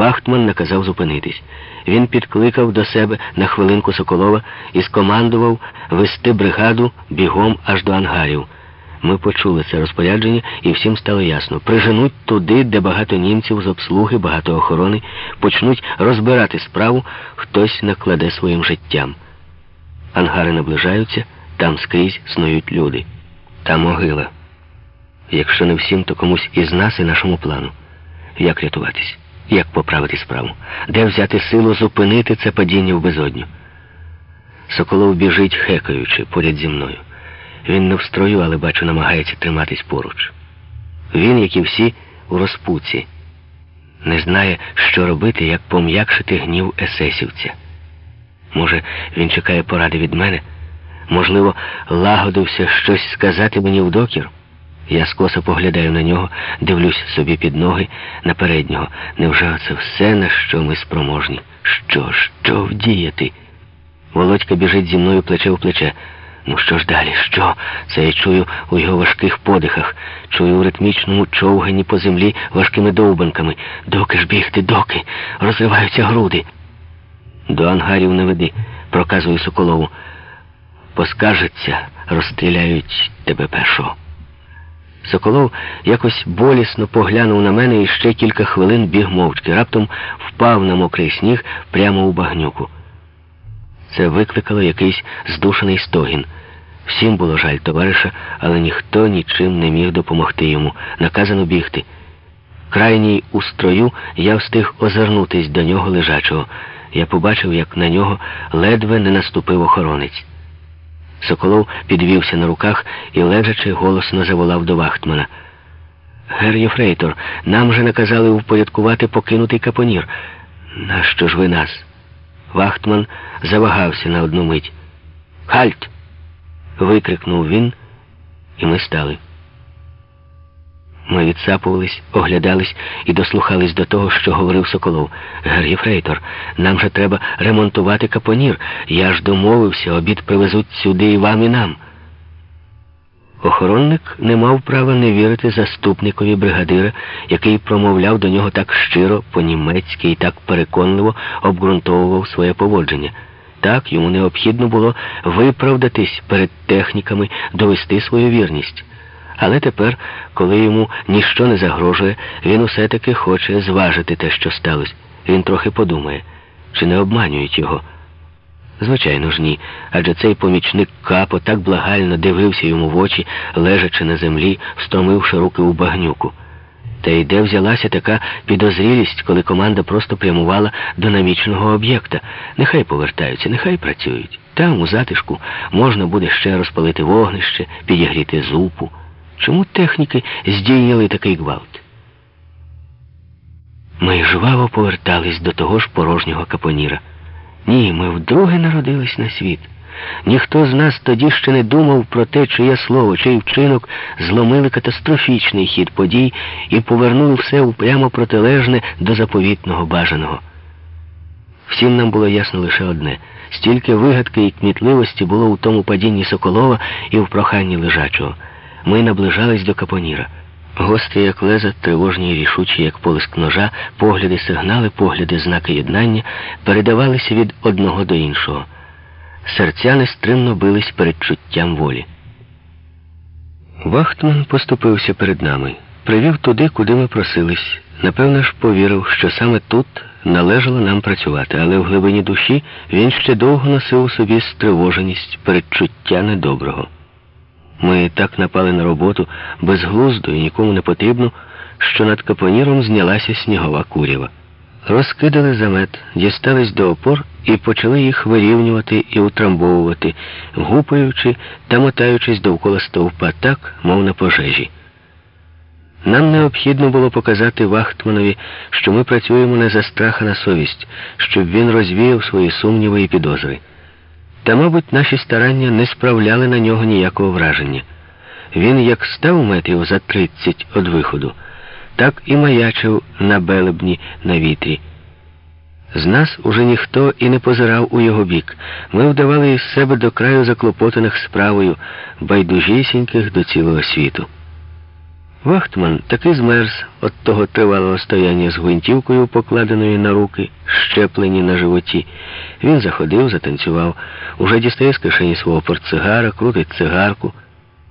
Вахтман наказав зупинитись. Він підкликав до себе на хвилинку Соколова і скомандував вести бригаду бігом аж до ангарів. Ми почули це розпорядження, і всім стало ясно. Приженуть туди, де багато німців з обслуги, багато охорони, почнуть розбирати справу, хтось накладе своїм життям. Ангари наближаються, там скрізь снують люди. Та могила. Якщо не всім, то комусь із нас і нашому плану. Як рятуватись? Як поправити справу? Де взяти силу зупинити це падіння в безодню? Соколов біжить, хекаючи, поряд зі мною. Він не в строю, але бачу, намагається триматись поруч. Він, як і всі, у розпуці, не знає, що робити, як пом'якшити гнів есесівця. Може, він чекає поради від мене? Можливо, лагодився щось сказати мені в докір? Я скоса поглядаю на нього, дивлюсь собі під ноги на переднього. Невже це все, на що ми спроможні? Що, що вдіяти? Володька біжить зі мною плече в плече. Ну що ж далі? Що? Це я чую у його важких подихах, чую у ритмічному човганні по землі важкими довбанками. Доки ж бігти, доки? Розриваються груди. До ангарів не веди, проказую Соколову. Поскаржиться, розстріляють тебе першого. Соколов якось болісно поглянув на мене і ще кілька хвилин біг мовчки. Раптом впав на мокрий сніг прямо у багнюку. Це викликало якийсь здушений стогін. Всім було жаль товариша, але ніхто нічим не міг допомогти йому. Наказано бігти. Крайній у строю я встиг озирнутись до нього лежачого. Я побачив, як на нього ледве не наступив охоронець. Соколов підвівся на руках і, лежачи, голосно заволав до Вахтмана. Гер Єфрейтор, нам же наказали впорядкувати покинутий капонір. Нащо ж ви нас? Вахтман завагався на одну мить. Halt! викрикнув він, і ми стали. Ми відсапувались, оглядались і дослухались до того, що говорив Соколов. Гер Фрейтор, нам же треба ремонтувати капонір. Я ж домовився, обід привезуть сюди і вам, і нам. Охоронник не мав права не вірити заступникові бригадира, який промовляв до нього так щиро, по-німецьки і так переконливо обґрунтовував своє поводження. Так йому необхідно було виправдатись перед техніками, довести свою вірність. Але тепер, коли йому ніщо не загрожує, він усе таки хоче зважити те, що сталося. Він трохи подумає, чи не обманюють його. Звичайно ж, ні. Адже цей помічник капо так благально дивився йому в очі, лежачи на землі, встомивши руки у багнюку. Та й де взялася така підозрілість, коли команда просто прямувала до намічного об'єкта. Нехай повертаються, нехай працюють. Там, у затишку, можна буде ще розпалити вогнище, підігріти зупу. Чому техніки здійняли такий гвалт? Ми жваво повертались до того ж порожнього капоніра. Ні, ми вдруге народились на світ. Ніхто з нас тоді ще не думав про те, чиє слово, чий вчинок зломили катастрофічний хід подій і повернули все прямо протилежне до заповітного бажаного. Всім нам було ясно лише одне стільки вигадки і кмітливості було у тому падінні Соколова і в проханні лежачого. Ми наближались до капоніра. Гострі, як леза, тривожні і рішучі, як полиск ножа, погляди сигнали, погляди, знаки єднання передавалися від одного до іншого. Серця нестримно бились перед чуттям волі. Вахтман поступився перед нами, привів туди, куди ми просились. Напевно ж, повірив, що саме тут належало нам працювати, але в глибині душі він ще довго носив у собі стривоженість передчуття недоброго. Ми так напали на роботу безглуздо і нікому не потрібно, що над капоніром знялася снігова курява. Розкидали замет, дістались до опор і почали їх вирівнювати і утрамбовувати, гупаючи та мотаючись довкола стовпа так, мов на пожежі. Нам необхідно було показати Вахтманові, що ми працюємо не за страх, а на совість, щоб він розвіяв свої сумніви і підозри. Та, мабуть, наші старання не справляли на нього ніякого враження. Він як став метрів за тридцять від виходу, так і маячив на белебні на вітрі. З нас уже ніхто і не позирав у його бік. Ми вдавали із себе до краю заклопотаних справою, байдужісіньких до цілого світу. Вахтман таки змерз від того тривалого стояння з гвинтівкою, покладеною на руки, щеплені на животі. Він заходив, затанцював, уже дістає з кишені свого портсигара, крутить цигарку.